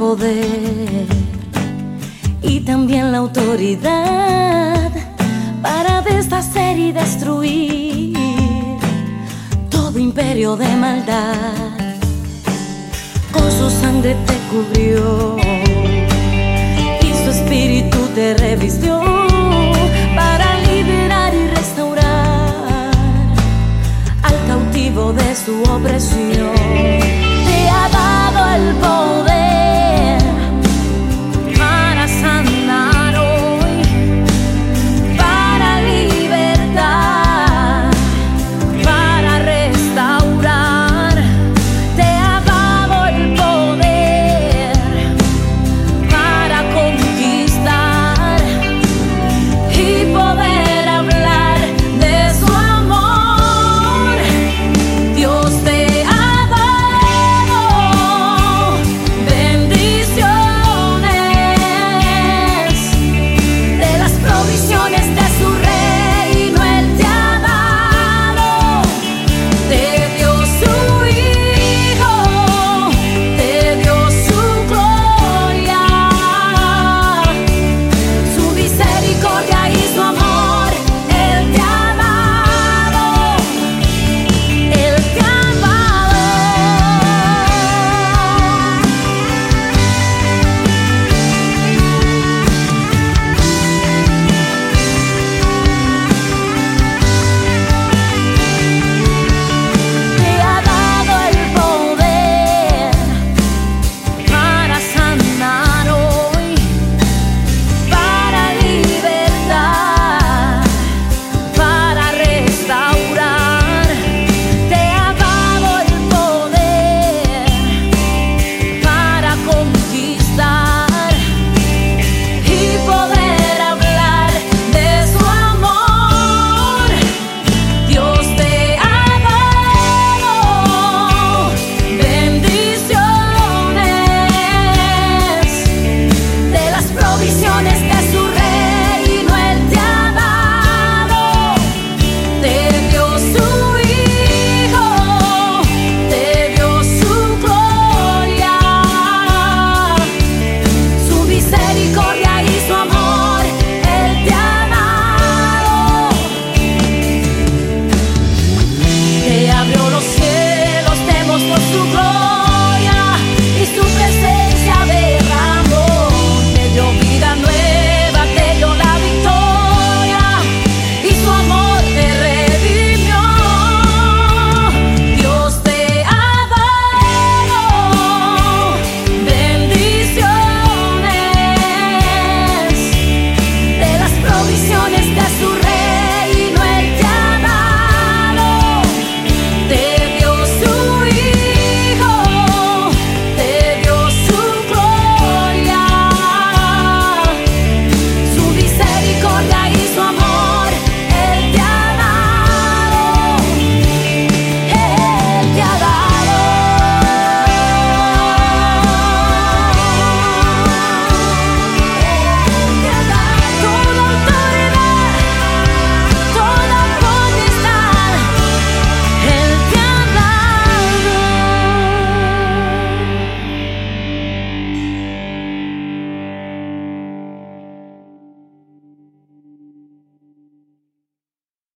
poder y también la autoridad para deshacer y destruir todo imperio de maldad. Con su sangre te cubrió y su espíritu te revistió para liberar y restaurar al cautivo de su opresión. Te ha dado el poder.